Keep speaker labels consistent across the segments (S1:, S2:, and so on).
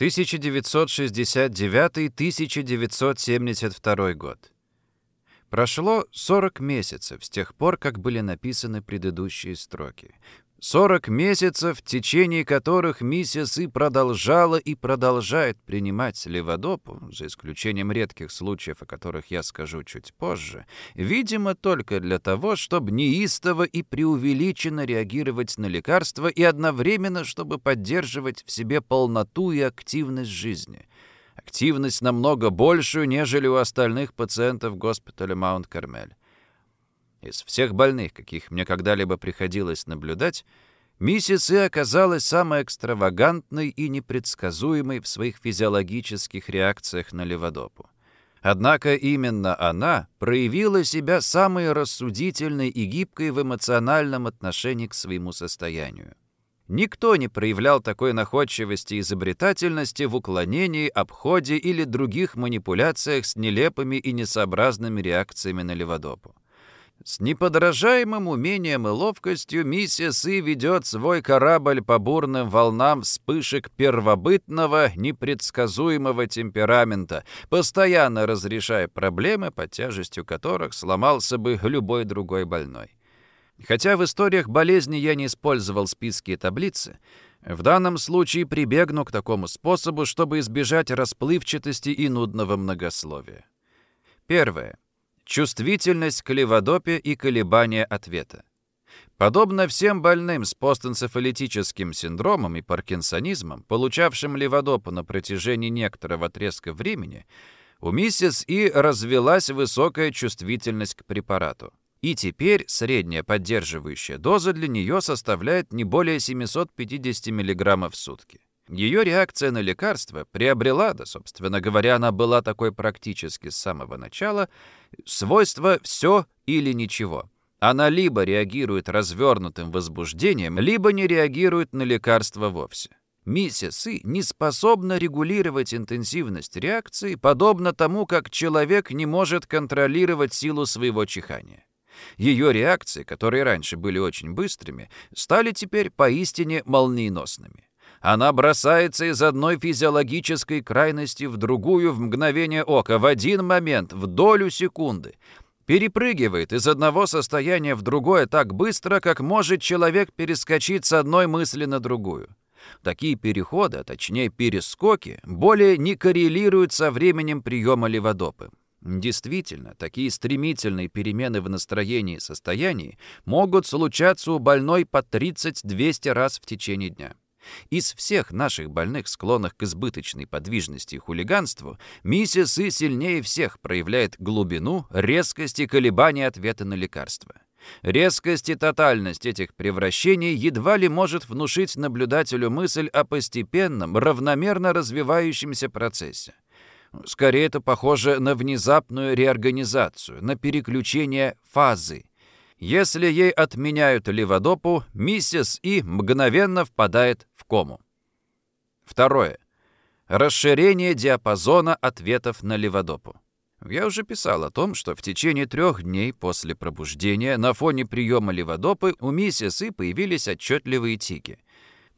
S1: 1969-1972 год. Прошло 40 месяцев с тех пор, как были написаны предыдущие строки. 40 месяцев, в течение которых миссис И продолжала и продолжает принимать леводопу, за исключением редких случаев, о которых я скажу чуть позже, видимо, только для того, чтобы неистово и преувеличенно реагировать на лекарства и одновременно, чтобы поддерживать в себе полноту и активность жизни. Активность намного большую, нежели у остальных пациентов госпиталя Маунт-Кармель. Из всех больных, каких мне когда-либо приходилось наблюдать, миссис И оказалась самой экстравагантной и непредсказуемой в своих физиологических реакциях на леводопу. Однако именно она проявила себя самой рассудительной и гибкой в эмоциональном отношении к своему состоянию. Никто не проявлял такой находчивости и изобретательности в уклонении, обходе или других манипуляциях с нелепыми и несообразными реакциями на леводопу. С неподражаемым умением и ловкостью миссис И ведет свой корабль по бурным волнам вспышек первобытного, непредсказуемого темперамента, постоянно разрешая проблемы, под тяжестью которых сломался бы любой другой больной. Хотя в историях болезни я не использовал списки и таблицы, в данном случае прибегну к такому способу, чтобы избежать расплывчатости и нудного многословия. Первое. Чувствительность к леводопе и колебания ответа. Подобно всем больным с постэнцефалитическим синдромом и паркинсонизмом, получавшим леводопу на протяжении некоторого отрезка времени, у миссис И развелась высокая чувствительность к препарату. И теперь средняя поддерживающая доза для нее составляет не более 750 мг в сутки. Ее реакция на лекарство приобрела, да, собственно говоря, она была такой практически с самого начала, свойство «все или ничего». Она либо реагирует развернутым возбуждением, либо не реагирует на лекарство вовсе. Миссис И не способна регулировать интенсивность реакции, подобно тому, как человек не может контролировать силу своего чихания. Ее реакции, которые раньше были очень быстрыми, стали теперь поистине молниеносными. Она бросается из одной физиологической крайности в другую в мгновение ока, в один момент, в долю секунды. Перепрыгивает из одного состояния в другое так быстро, как может человек перескочить с одной мысли на другую. Такие переходы, а точнее перескоки, более не коррелируют со временем приема леводопы. Действительно, такие стремительные перемены в настроении и состоянии могут случаться у больной по 30-200 раз в течение дня. Из всех наших больных, склонных к избыточной подвижности и хулиганству, миссис И сильнее всех проявляет глубину, резкость и колебания ответа на лекарства. Резкость и тотальность этих превращений едва ли может внушить наблюдателю мысль о постепенном, равномерно развивающемся процессе. Скорее, это похоже на внезапную реорганизацию, на переключение фазы, если ей отменяют леводопу, миссис И мгновенно впадает в кому. Второе. Расширение диапазона ответов на леводопу. Я уже писал о том, что в течение трех дней после пробуждения на фоне приема леводопы у миссис И появились отчетливые тики –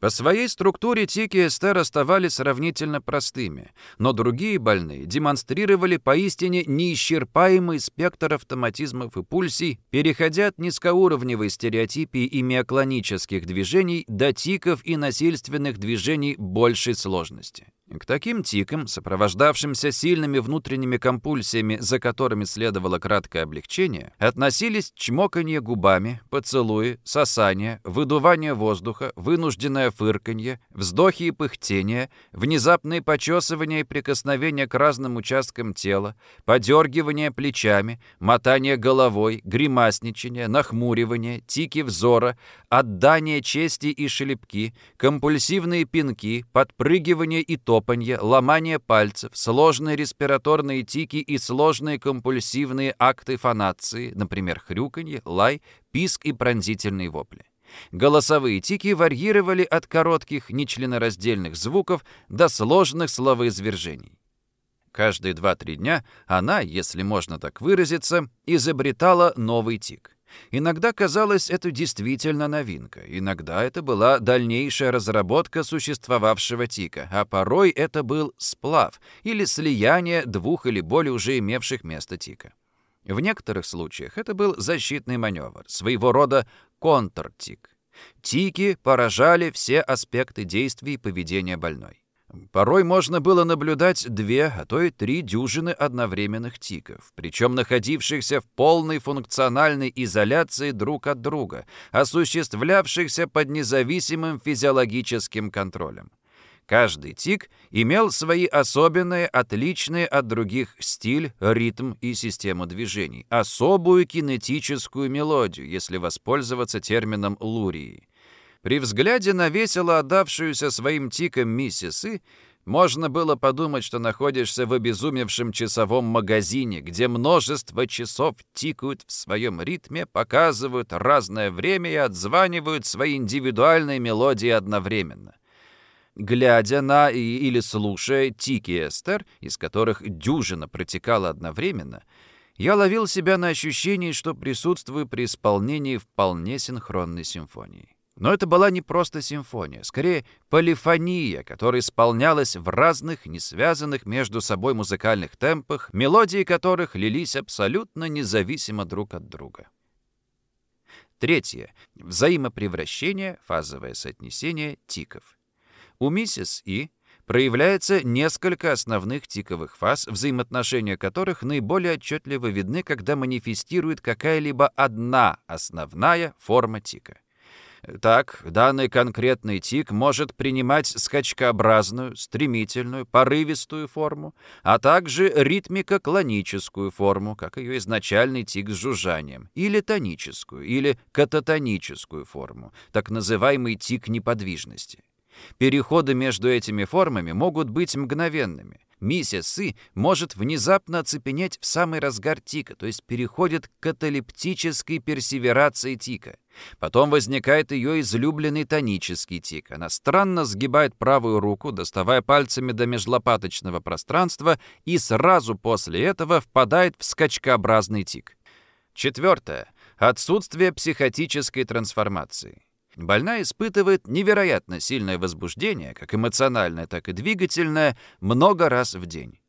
S1: по своей структуре тики Эстер оставались сравнительно простыми, но другие больные демонстрировали поистине неисчерпаемый спектр автоматизмов и пульсий, переходя от низкоуровневой стереотипии и миоклонических движений до тиков и насильственных движений большей сложности. К таким тикам, сопровождавшимся сильными внутренними компульсиями, за которыми следовало краткое облегчение, относились чмоканье губами, поцелуи, сосание, выдувание воздуха, вынужденное фырканье, вздохи и пыхтение, внезапные почесывания и прикосновения к разным участкам тела, подергивание плечами, мотание головой, гримасничание, нахмуривание, тики взора, отдание чести и шлепки, компульсивные пинки, подпрыгивание и топанье, ломание пальцев, сложные респираторные тики и сложные компульсивные акты фонации, например, хрюканье, лай, писк и пронзительные вопли. Голосовые тики варьировали от коротких нечленораздельных звуков до сложных словоизвержений. Каждые 2-3 дня она, если можно так выразиться, изобретала новый тик. Иногда казалось, это действительно новинка, иногда это была дальнейшая разработка существовавшего тика, а порой это был сплав или слияние двух или более уже имевших место тика. В некоторых случаях это был защитный маневр, своего рода контртик. Тики поражали все аспекты действий и поведения больной. Порой можно было наблюдать две, а то и три дюжины одновременных тиков, причем находившихся в полной функциональной изоляции друг от друга, осуществлявшихся под независимым физиологическим контролем. Каждый тик имел свои особенные, отличные от других стиль, ритм и систему движений, особую кинетическую мелодию, если воспользоваться термином лурии. При взгляде на весело отдавшуюся своим тикам миссис И, можно было подумать, что находишься в обезумевшем часовом магазине, где множество часов тикают в своем ритме, показывают разное время и отзванивают свои индивидуальные мелодии одновременно. Глядя на или слушая тики Эстер, из которых дюжина протекала одновременно, я ловил себя на ощущении, что присутствую при исполнении вполне синхронной симфонии. Но это была не просто симфония, скорее полифония, которая исполнялась в разных, не связанных между собой музыкальных темпах, мелодии которых лились абсолютно независимо друг от друга. Третье. Взаимопревращение, фазовое соотнесение тиков. У миссис И проявляется несколько основных тиковых фаз, взаимоотношения которых наиболее отчетливо видны, когда манифестирует какая-либо одна основная форма тика. Так, данный конкретный тик может принимать скачкообразную, стремительную, порывистую форму, а также ритмико-клоническую форму, как ее изначальный тик с жужжанием, или тоническую, или кататоническую форму, так называемый тик неподвижности. Переходы между этими формами могут быть мгновенными. Миссис Сы может внезапно оцепенеть в самый разгар тика, то есть переходит к каталептической персеверации тика. Потом возникает ее излюбленный тонический тик. Она странно сгибает правую руку, доставая пальцами до межлопаточного пространства, и сразу после этого впадает в скачкообразный тик. Четвертое. Отсутствие психотической трансформации. Больная испытывает невероятно сильное возбуждение, как эмоциональное, так и двигательное, много раз в день.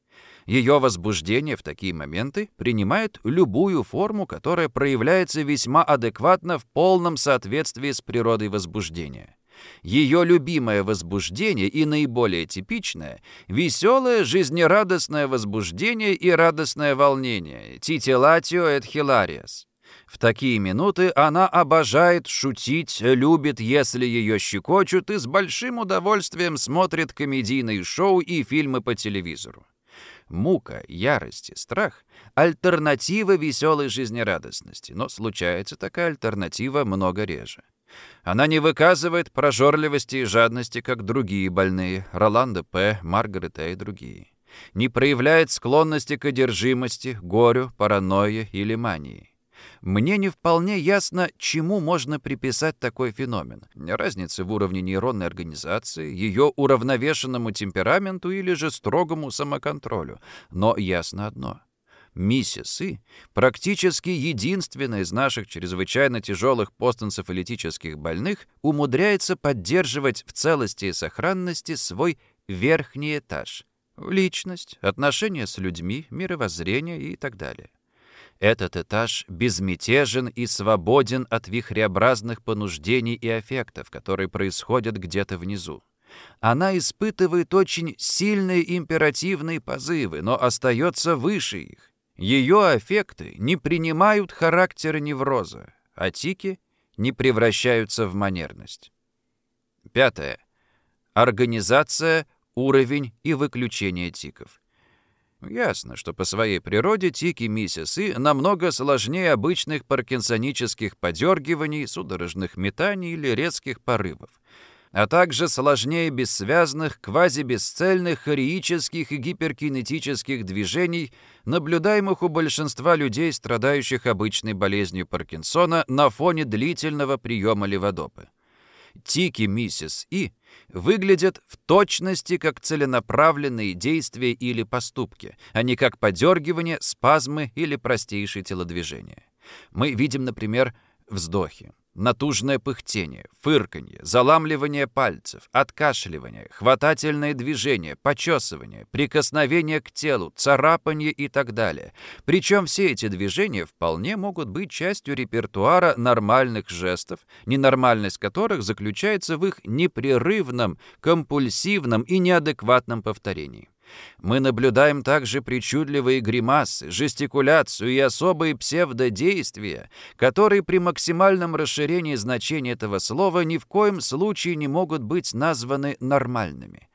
S1: Ее возбуждение в такие моменты принимает любую форму, которая проявляется весьма адекватно в полном соответствии с природой возбуждения. Ее любимое возбуждение и наиболее типичное — веселое, жизнерадостное возбуждение и радостное волнение — титилатио et hilarias. В такие минуты она обожает шутить, любит, если ее щекочут, и с большим удовольствием смотрит комедийные шоу и фильмы по телевизору мука, ярость и страх — альтернатива веселой жизнерадостности, но случается такая альтернатива много реже. Она не выказывает прожорливости и жадности, как другие больные, Роланда П., Маргарет А. и другие. Не проявляет склонности к одержимости, горю, паранойе или мании. Мне не вполне ясно, чему можно приписать такой феномен. Разницы в уровне нейронной организации, ее уравновешенному темпераменту или же строгому самоконтролю. Но ясно одно. Миссис И практически единственная из наших чрезвычайно тяжелых постэнцефалитических больных умудряется поддерживать в целости и сохранности свой верхний этаж. Личность, отношения с людьми, мировоззрение и так далее. Этот этаж безмятежен и свободен от вихреобразных понуждений и аффектов, которые происходят где-то внизу. Она испытывает очень сильные императивные позывы, но остается выше их. Ее аффекты не принимают характера невроза, а тики не превращаются в манерность. Пятое. Организация, уровень и выключение тиков. Ясно, что по своей природе тики миссис И намного сложнее обычных паркинсонических подергиваний, судорожных метаний или резких порывов, а также сложнее бессвязных, квазибесцельных, хореических и гиперкинетических движений, наблюдаемых у большинства людей, страдающих обычной болезнью Паркинсона на фоне длительного приема леводопы. Тики миссис И — выглядят в точности как целенаправленные действия или поступки, а не как подергивание, спазмы или простейшие телодвижения. Мы видим, например, вздохи, натужное пыхтение, фырканье, заламливание пальцев, откашливание, хватательное движение, почесывание, прикосновение к телу, царапание и так далее. Причем все эти движения вполне могут быть частью репертуара нормальных жестов, ненормальность которых заключается в их непрерывном, компульсивном и неадекватном повторении. Мы наблюдаем также причудливые гримасы, жестикуляцию и особые псевдодействия, которые при максимальном расширении значения этого слова ни в коем случае не могут быть названы нормальными.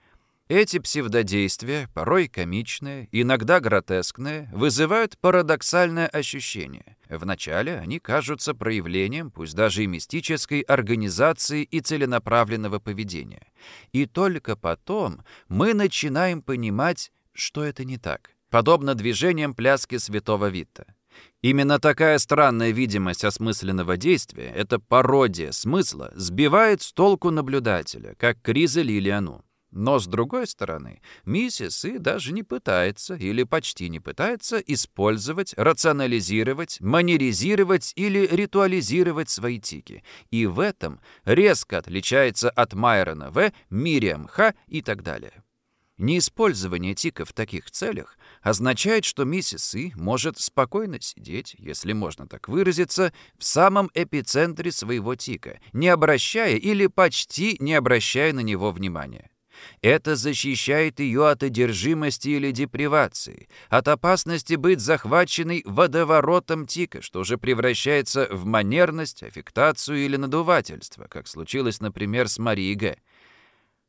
S1: Эти псевдодействия, порой комичные, иногда гротескные, вызывают парадоксальное ощущение. Вначале они кажутся проявлением, пусть даже и мистической, организации и целенаправленного поведения. И только потом мы начинаем понимать, что это не так. Подобно движениям пляски святого Витта. Именно такая странная видимость осмысленного действия, эта пародия смысла, сбивает с толку наблюдателя, как Криза Лилиану. Но, с другой стороны, миссис И даже не пытается или почти не пытается использовать, рационализировать, манеризировать или ритуализировать свои тики. И в этом резко отличается от Майрона В., Мириам Х. и так далее. Неиспользование тика в таких целях означает, что миссис И может спокойно сидеть, если можно так выразиться, в самом эпицентре своего тика, не обращая или почти не обращая на него внимания. Это защищает ее от одержимости или депривации, от опасности быть захваченной водоворотом тика, что уже превращается в манерность, аффектацию или надувательство, как случилось, например, с Марией Г.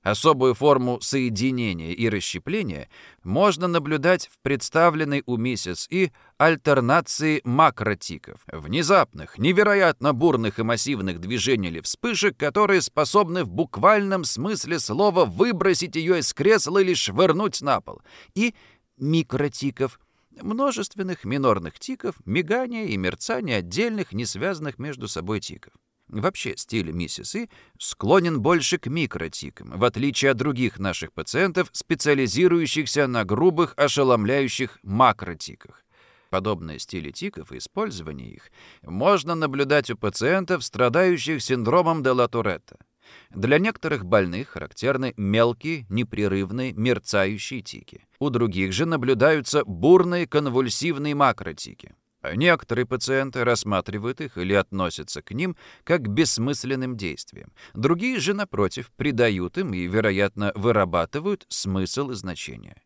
S1: Особую форму соединения и расщепления можно наблюдать в представленной у миссис И альтернации макротиков, внезапных, невероятно бурных и массивных движений или вспышек, которые способны в буквальном смысле слова выбросить ее из кресла или швырнуть на пол, и микротиков – множественных минорных тиков, мигания и мерцания отдельных, не связанных между собой тиков. Вообще, стиль миссис И склонен больше к микротикам, в отличие от других наших пациентов, специализирующихся на грубых, ошеломляющих макротиках. Подобные стили тиков и использование их можно наблюдать у пациентов, страдающих синдромом де Туретта. Для некоторых больных характерны мелкие, непрерывные, мерцающие тики. У других же наблюдаются бурные конвульсивные макротики. Некоторые пациенты рассматривают их или относятся к ним как к бессмысленным действиям. Другие же, напротив, придают им и, вероятно, вырабатывают смысл и значение.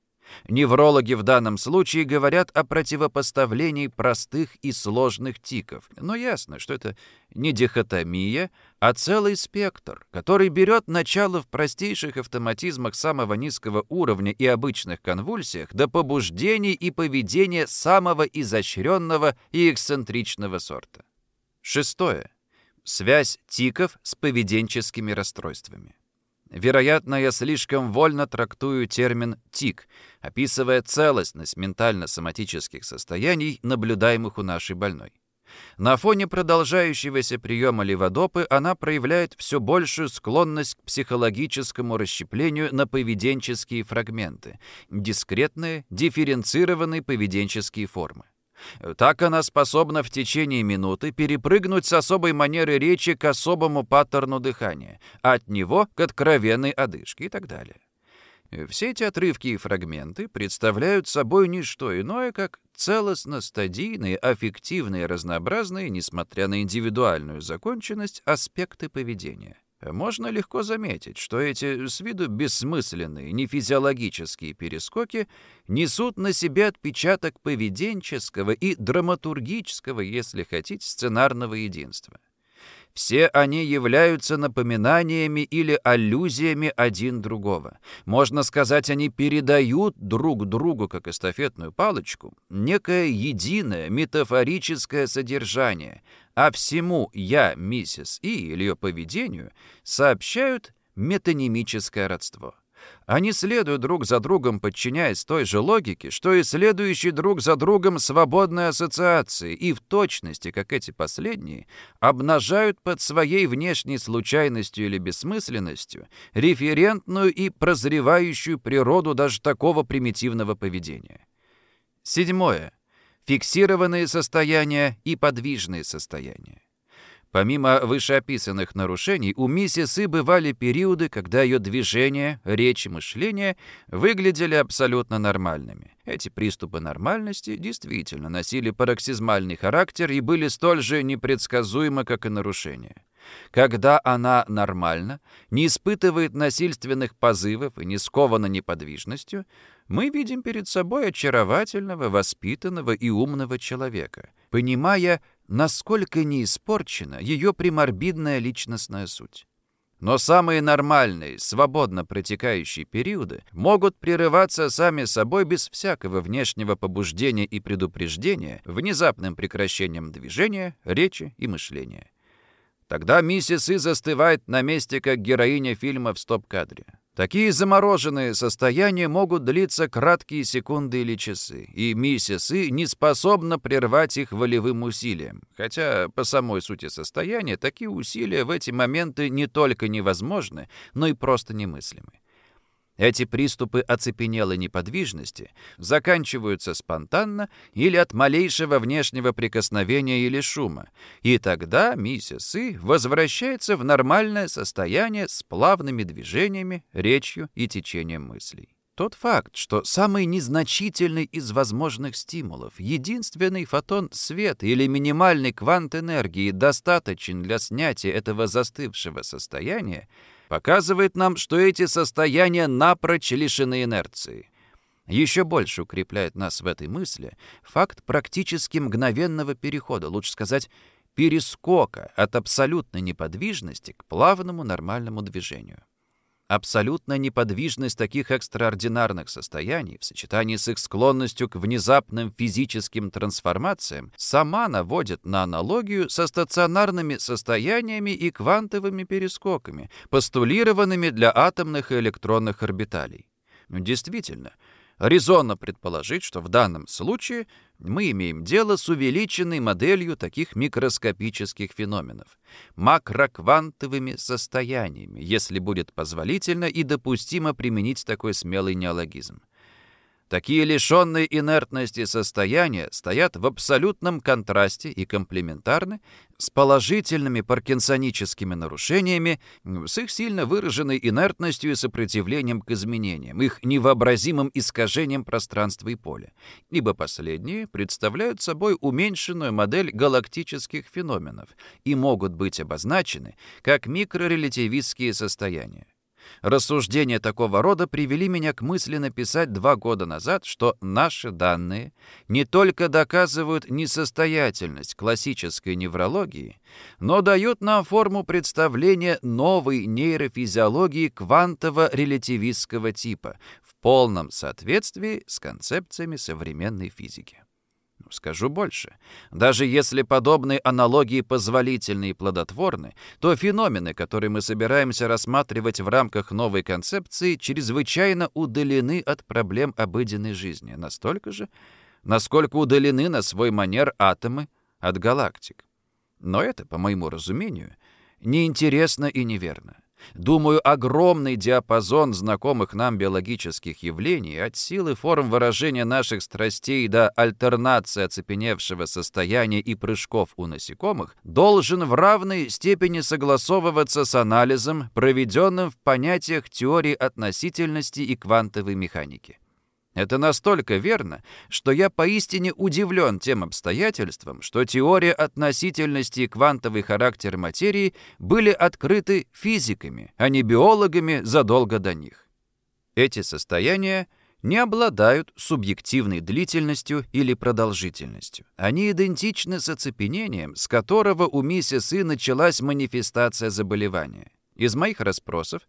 S1: Неврологи в данном случае говорят о противопоставлении простых и сложных тиков. Но ясно, что это не дихотомия, а целый спектр, который берет начало в простейших автоматизмах самого низкого уровня и обычных конвульсиях до побуждений и поведения самого изощренного и эксцентричного сорта. Шестое. Связь тиков с поведенческими расстройствами. Вероятно, я слишком вольно трактую термин «тик», описывая целостность ментально-соматических состояний, наблюдаемых у нашей больной. На фоне продолжающегося приема леводопы она проявляет все большую склонность к психологическому расщеплению на поведенческие фрагменты, дискретные, дифференцированные поведенческие формы. Так она способна в течение минуты перепрыгнуть с особой манеры речи к особому паттерну дыхания, от него к откровенной одышке и так далее. Все эти отрывки и фрагменты представляют собой не что иное, как целостно-стадийные, аффективные, разнообразные, несмотря на индивидуальную законченность, аспекты поведения. Можно легко заметить, что эти с виду бессмысленные, нефизиологические перескоки несут на себе отпечаток поведенческого и драматургического, если хотите, сценарного единства. Все они являются напоминаниями или аллюзиями один другого. Можно сказать, они передают друг другу, как эстафетную палочку, некое единое метафорическое содержание, а всему «я», миссис И ее поведению сообщают метанимическое родство. Они следуют друг за другом, подчиняясь той же логике, что и следующие друг за другом свободные ассоциации, и в точности, как эти последние, обнажают под своей внешней случайностью или бессмысленностью референтную и прозревающую природу даже такого примитивного поведения. Седьмое. Фиксированные состояния и подвижные состояния. Помимо вышеописанных нарушений, у миссис И бывали периоды, когда ее движения, речь и мышление выглядели абсолютно нормальными. Эти приступы нормальности действительно носили пароксизмальный характер и были столь же непредсказуемы, как и нарушения. Когда она нормально, не испытывает насильственных позывов и не скована неподвижностью, мы видим перед собой очаровательного, воспитанного и умного человека, понимая, насколько не испорчена ее приморбидная личностная суть. Но самые нормальные, свободно протекающие периоды могут прерываться сами собой без всякого внешнего побуждения и предупреждения, внезапным прекращением движения, речи и мышления. Тогда миссис И застывает на месте, как героиня фильма в стоп-кадре. Такие замороженные состояния могут длиться краткие секунды или часы, и миссис И не способна прервать их волевым усилием. Хотя по самой сути состояния такие усилия в эти моменты не только невозможны, но и просто немыслимы. Эти приступы оцепенелой неподвижности заканчиваются спонтанно или от малейшего внешнего прикосновения или шума, и тогда миссис И возвращается в нормальное состояние с плавными движениями, речью и течением мыслей. Тот факт, что самый незначительный из возможных стимулов, единственный фотон света или минимальный квант энергии достаточен для снятия этого застывшего состояния, показывает нам, что эти состояния напрочь лишены инерции. Еще больше укрепляет нас в этой мысли факт практически мгновенного перехода, лучше сказать, перескока от абсолютной неподвижности к плавному нормальному движению. Абсолютная неподвижность таких экстраординарных состояний в сочетании с их склонностью к внезапным физическим трансформациям сама наводит на аналогию со стационарными состояниями и квантовыми перескоками, постулированными для атомных и электронных орбиталей. Действительно, Резонно предположить, что в данном случае мы имеем дело с увеличенной моделью таких микроскопических феноменов, макроквантовыми состояниями, если будет позволительно и допустимо применить такой смелый неологизм. Такие лишенные инертности состояния стоят в абсолютном контрасте и комплементарны с положительными паркинсоническими нарушениями, с их сильно выраженной инертностью и сопротивлением к изменениям, их невообразимым искажением пространства и поля, ибо последние представляют собой уменьшенную модель галактических феноменов и могут быть обозначены как микрорелятивистские состояния. Рассуждения такого рода привели меня к мысли написать два года назад, что наши данные не только доказывают несостоятельность классической неврологии, но дают нам форму представления новой нейрофизиологии квантово-релятивистского типа в полном соответствии с концепциями современной физики. Скажу больше. Даже если подобные аналогии позволительны и плодотворны, то феномены, которые мы собираемся рассматривать в рамках новой концепции, чрезвычайно удалены от проблем обыденной жизни. Настолько же, насколько удалены на свой манер атомы от галактик. Но это, по моему разумению, неинтересно и неверно. Думаю, огромный диапазон знакомых нам биологических явлений, от силы форм выражения наших страстей до альтернации оцепеневшего состояния и прыжков у насекомых, должен в равной степени согласовываться с анализом, проведенным в понятиях теории относительности и квантовой механики. Это настолько верно, что я поистине удивлен тем обстоятельством, что теория относительности и квантовый характер материи были открыты физиками, а не биологами задолго до них. Эти состояния не обладают субъективной длительностью или продолжительностью. Они идентичны с оцепенением, с которого у миссис И началась манифестация заболевания. Из моих расспросов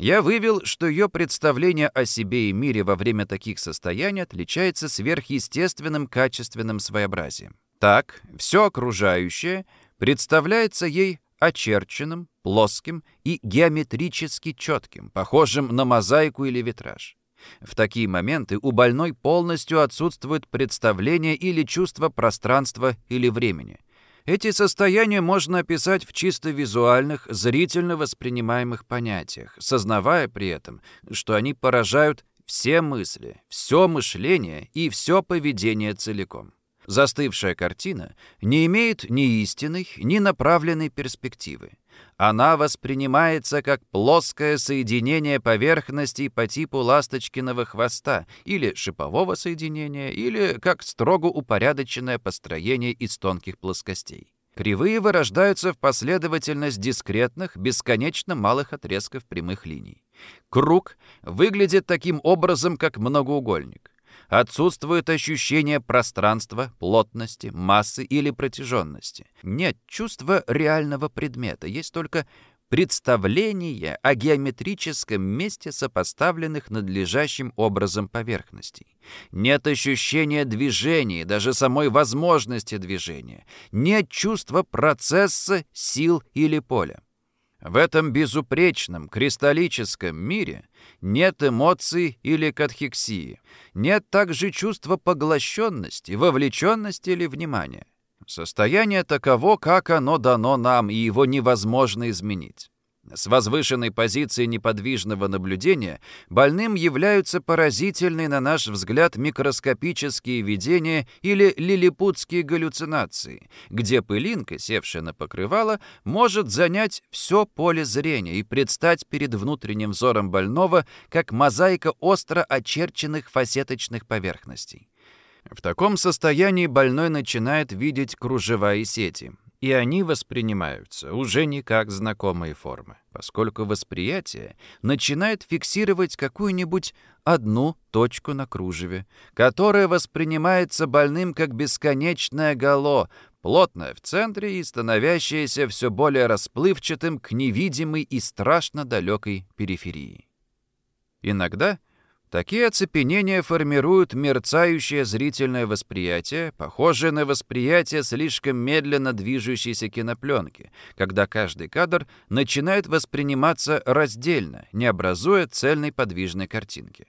S1: я вывел, что ее представление о себе и мире во время таких состояний отличается сверхъестественным качественным своеобразием. Так, все окружающее представляется ей очерченным, плоским и геометрически четким, похожим на мозаику или витраж. В такие моменты у больной полностью отсутствует представление или чувство пространства или времени – эти состояния можно описать в чисто визуальных, зрительно воспринимаемых понятиях, сознавая при этом, что они поражают все мысли, все мышление и все поведение целиком. Застывшая картина не имеет ни истинной, ни направленной перспективы. Она воспринимается как плоское соединение поверхностей по типу ласточкиного хвоста или шипового соединения, или как строго упорядоченное построение из тонких плоскостей. Кривые вырождаются в последовательность дискретных, бесконечно малых отрезков прямых линий. Круг выглядит таким образом, как многоугольник. Отсутствует ощущение пространства, плотности, массы или протяженности. Нет чувства реального предмета, есть только представление о геометрическом месте сопоставленных надлежащим образом поверхностей. Нет ощущения движения, даже самой возможности движения. Нет чувства процесса, сил или поля. В этом безупречном кристаллическом мире нет эмоций или катхексии. Нет также чувства поглощенности, вовлеченности или внимания. Состояние таково, как оно дано нам, и его невозможно изменить. С возвышенной позиции неподвижного наблюдения больным являются поразительные, на наш взгляд, микроскопические видения или лилипутские галлюцинации, где пылинка, севшая на покрывало, может занять все поле зрения и предстать перед внутренним взором больного как мозаика остро очерченных фасеточных поверхностей. В таком состоянии больной начинает видеть кружева и сети, и они воспринимаются уже не как знакомые формы, поскольку восприятие начинает фиксировать какую-нибудь одну точку на кружеве, которая воспринимается больным как бесконечное гало, плотное в центре и становящееся все более расплывчатым к невидимой и страшно далекой периферии. Иногда — Такие оцепенения формируют мерцающее зрительное восприятие, похожее на восприятие слишком медленно движущейся кинопленки, когда каждый кадр начинает восприниматься раздельно, не образуя цельной подвижной картинки.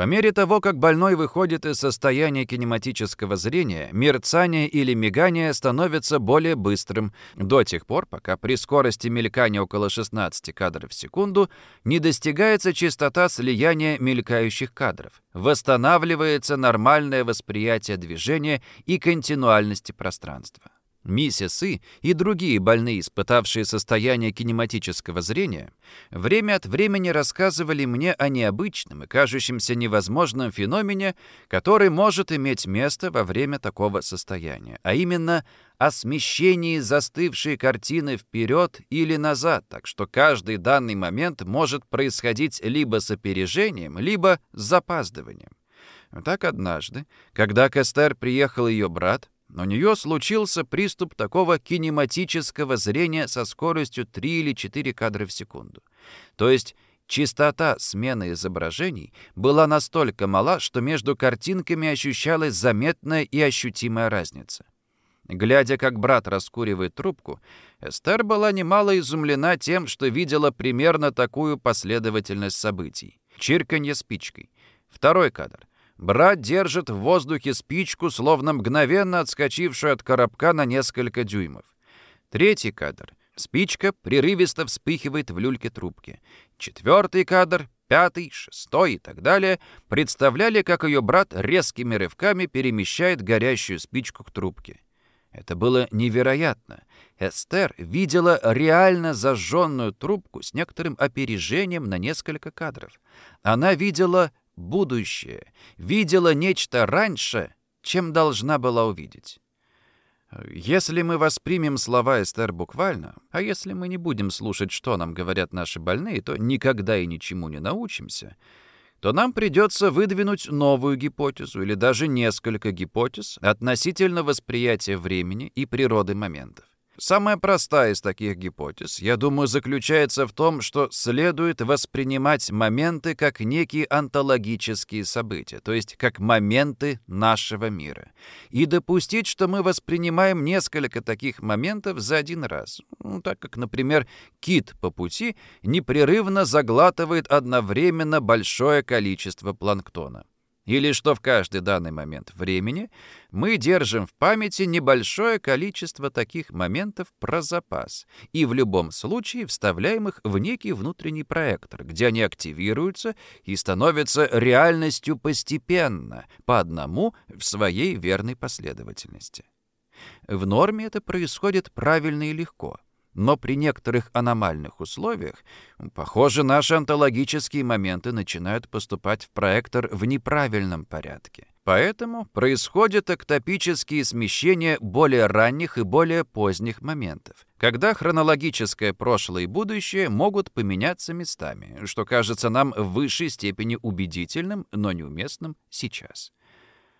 S1: По мере того, как больной выходит из состояния кинематического зрения, мерцание или мигание становится более быстрым, до тех пор, пока при скорости мелькания около 16 кадров в секунду не достигается частота слияния мелькающих кадров, восстанавливается нормальное восприятие движения и континуальности пространства. Миссис И и другие больные, испытавшие состояние кинематического зрения, время от времени рассказывали мне о необычном и кажущемся невозможном феномене, который может иметь место во время такого состояния, а именно о смещении застывшей картины вперед или назад, так что каждый данный момент может происходить либо с опережением, либо с запаздыванием. Так однажды, когда к Эстер приехал ее брат, у нее случился приступ такого кинематического зрения со скоростью 3 или 4 кадра в секунду. То есть частота смены изображений была настолько мала, что между картинками ощущалась заметная и ощутимая разница. Глядя, как брат раскуривает трубку, Эстер была немало изумлена тем, что видела примерно такую последовательность событий. Чирканье спичкой. Второй кадр. Брат держит в воздухе спичку, словно мгновенно отскочившую от коробка на несколько дюймов. Третий кадр. Спичка прерывисто вспыхивает в люльке трубки. Четвертый кадр, пятый, шестой и так далее представляли, как ее брат резкими рывками перемещает горящую спичку к трубке. Это было невероятно. Эстер видела реально зажженную трубку с некоторым опережением на несколько кадров. Она видела будущее, видела нечто раньше, чем должна была увидеть. Если мы воспримем слова Эстер буквально, а если мы не будем слушать, что нам говорят наши больные, то никогда и ничему не научимся, то нам придется выдвинуть новую гипотезу или даже несколько гипотез относительно восприятия времени и природы моментов. Самая простая из таких гипотез, я думаю, заключается в том, что следует воспринимать моменты как некие онтологические события, то есть как моменты нашего мира, и допустить, что мы воспринимаем несколько таких моментов за один раз, ну, так как, например, кит по пути непрерывно заглатывает одновременно большое количество планктона. Или что в каждый данный момент времени мы держим в памяти небольшое количество таких моментов про запас и в любом случае вставляем их в некий внутренний проектор, где они активируются и становятся реальностью постепенно, по одному в своей верной последовательности. В норме это происходит правильно и легко — но при некоторых аномальных условиях, похоже, наши онтологические моменты начинают поступать в проектор в неправильном порядке. Поэтому происходят эктопические смещения более ранних и более поздних моментов, когда хронологическое прошлое и будущее могут поменяться местами, что кажется нам в высшей степени убедительным, но неуместным сейчас.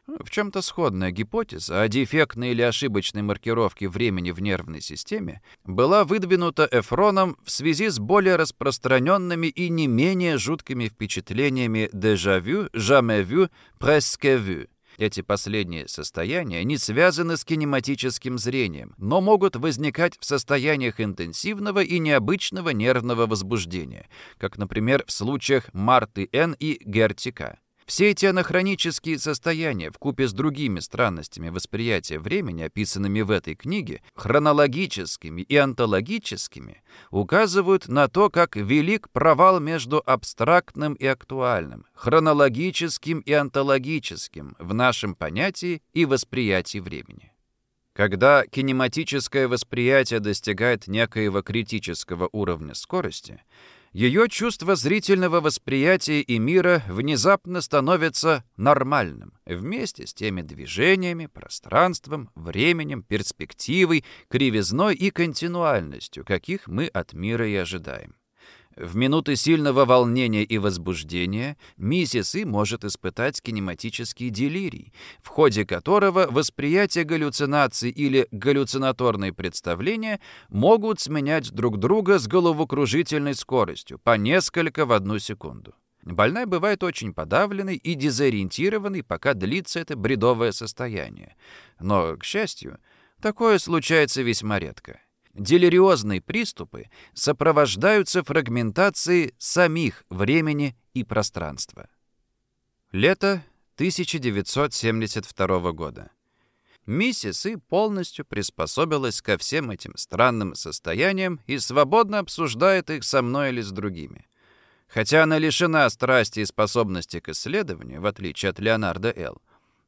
S1: В чем-то сходная гипотеза о дефектной или ошибочной маркировке времени в нервной системе была выдвинута Эфроном в связи с более распространенными и не менее жуткими впечатлениями «déjà-vu», «jamais vu», «presque vu». Эти последние состояния не связаны с кинематическим зрением, но могут возникать в состояниях интенсивного и необычного нервного возбуждения, как, например, в случаях Марты Н. и Гертика. Все эти анахронические состояния, в купе с другими странностями восприятия времени, описанными в этой книге, хронологическими и онтологическими, указывают на то, как велик провал между абстрактным и актуальным, хронологическим и онтологическим в нашем понятии и восприятии времени. Когда кинематическое восприятие достигает некоего критического уровня скорости — ее чувство зрительного восприятия и мира внезапно становится нормальным, вместе с теми движениями, пространством, временем, перспективой, кривизной и континуальностью, каких мы от мира и ожидаем. В минуты сильного волнения и возбуждения миссис И может испытать кинематический делирий, в ходе которого восприятие галлюцинаций или галлюцинаторные представления могут сменять друг друга с головокружительной скоростью, по несколько в одну секунду. Больная бывает очень подавленной и дезориентированной, пока длится это бредовое состояние. Но, к счастью, такое случается весьма редко. Делириозные приступы сопровождаются фрагментацией самих времени и пространства. Лето 1972 года. Миссис И полностью приспособилась ко всем этим странным состояниям и свободно обсуждает их со мной или с другими. Хотя она лишена страсти и способности к исследованию, в отличие от Леонардо Л.,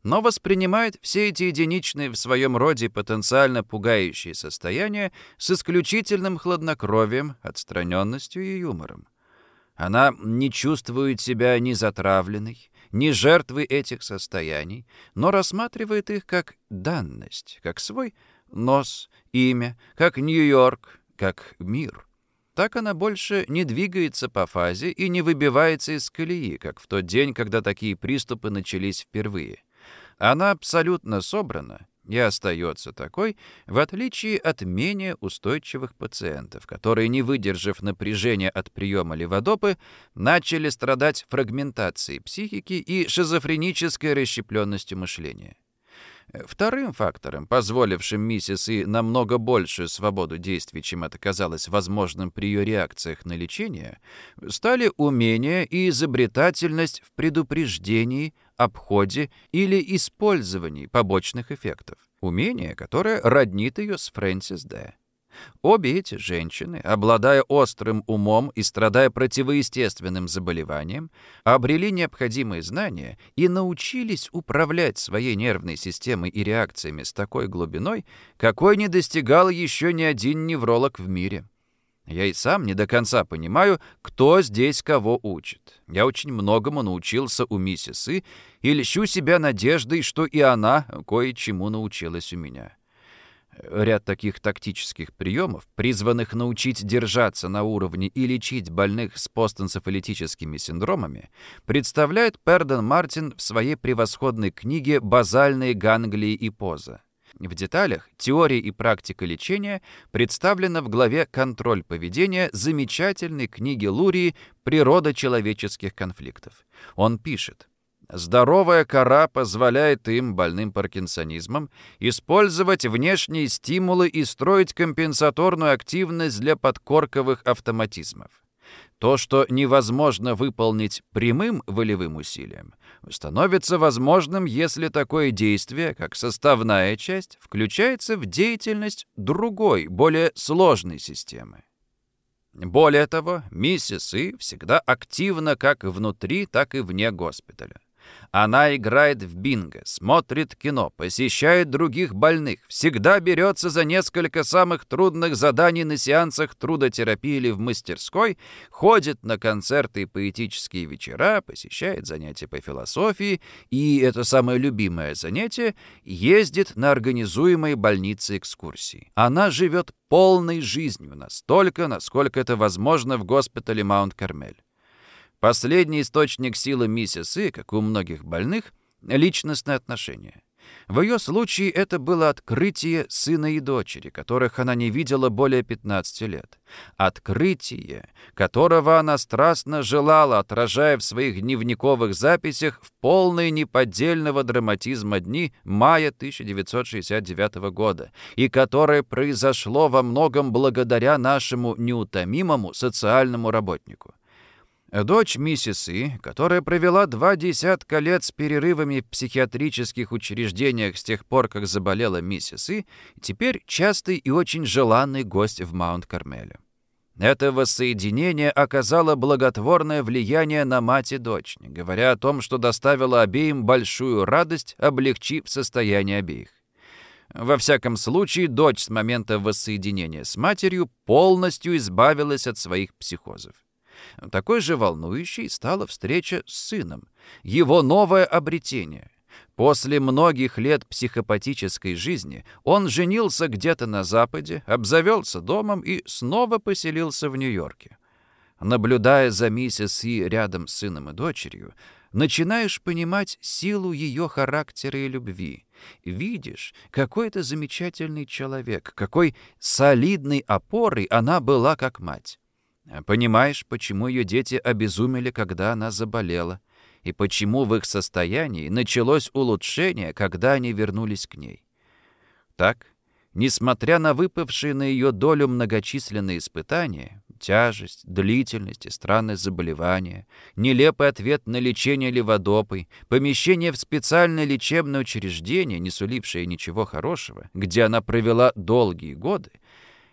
S1: но воспринимает все эти единичные в своем роде потенциально пугающие состояния с исключительным хладнокровием, отстраненностью и юмором. Она не чувствует себя ни затравленной, ни жертвой этих состояний, но рассматривает их как данность, как свой нос, имя, как Нью-Йорк, как мир. Так она больше не двигается по фазе и не выбивается из колеи, как в тот день, когда такие приступы начались впервые. Она абсолютно собрана и остается такой, в отличие от менее устойчивых пациентов, которые, не выдержав напряжения от приема леводопы, начали страдать фрагментацией психики и шизофренической расщепленностью мышления. Вторым фактором, позволившим миссис И намного большую свободу действий, чем это казалось возможным при ее реакциях на лечение, стали умение и изобретательность в предупреждении, обходе или использовании побочных эффектов. Умение, которое роднит ее с Фрэнсис Д. Обе эти женщины, обладая острым умом и страдая противоестественным заболеванием, обрели необходимые знания и научились управлять своей нервной системой и реакциями с такой глубиной, какой не достигал еще ни один невролог в мире. Я и сам не до конца понимаю, кто здесь кого учит. Я очень многому научился у миссис И и льщу себя надеждой, что и она кое-чему научилась у меня. Ряд таких тактических приемов, призванных научить держаться на уровне и лечить больных с постэнцефалитическими синдромами, представляет Перден Мартин в своей превосходной книге «Базальные ганглии и поза». В деталях теория и практика лечения представлена в главе «Контроль поведения» замечательной книги Лурии «Природа человеческих конфликтов». Он пишет, Здоровая кора позволяет им, больным паркинсонизмом, использовать внешние стимулы и строить компенсаторную активность для подкорковых автоматизмов. То, что невозможно выполнить прямым волевым усилием, становится возможным, если такое действие, как составная часть, включается в деятельность другой, более сложной системы. Более того, миссис И всегда активна как внутри, так и вне госпиталя. Она играет в бинго, смотрит кино, посещает других больных, всегда берется за несколько самых трудных заданий на сеансах трудотерапии или в мастерской, ходит на концерты и поэтические вечера, посещает занятия по философии и, это самое любимое занятие, ездит на организуемые больницы экскурсии. Она живет полной жизнью настолько, насколько это возможно в госпитале Маунт-Кармель. Последний источник силы миссис И, как у многих больных, — личностные отношения. В ее случае это было открытие сына и дочери, которых она не видела более 15 лет. Открытие, которого она страстно желала, отражая в своих дневниковых записях в полные неподдельного драматизма дни мая 1969 года, и которое произошло во многом благодаря нашему неутомимому социальному работнику. Дочь миссис И, которая провела два десятка лет с перерывами в психиатрических учреждениях с тех пор, как заболела миссис И, теперь частый и очень желанный гость в Маунт-Кармеле. Это воссоединение оказало благотворное влияние на мать и дочь, говоря о том, что доставило обеим большую радость, облегчив состояние обеих. Во всяком случае, дочь с момента воссоединения с матерью полностью избавилась от своих психозов. Такой же волнующей стала встреча с сыном, его новое обретение. После многих лет психопатической жизни он женился где-то на Западе, обзавелся домом и снова поселился в Нью-Йорке. Наблюдая за миссис И рядом с сыном и дочерью, начинаешь понимать силу ее характера и любви. Видишь, какой это замечательный человек, какой солидной опорой она была как мать. Понимаешь, почему ее дети обезумели, когда она заболела, и почему в их состоянии началось улучшение, когда они вернулись к ней. Так, несмотря на выпавшие на ее долю многочисленные испытания, тяжесть, длительность и странные заболевания, нелепый ответ на лечение леводопой, помещение в специальное лечебное учреждение, не сулившее ничего хорошего, где она провела долгие годы,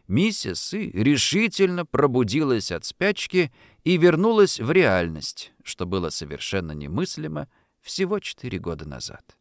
S1: миссис И решительно пробудилась от спячки и вернулась в реальность, что было совершенно немыслимо всего четыре года назад.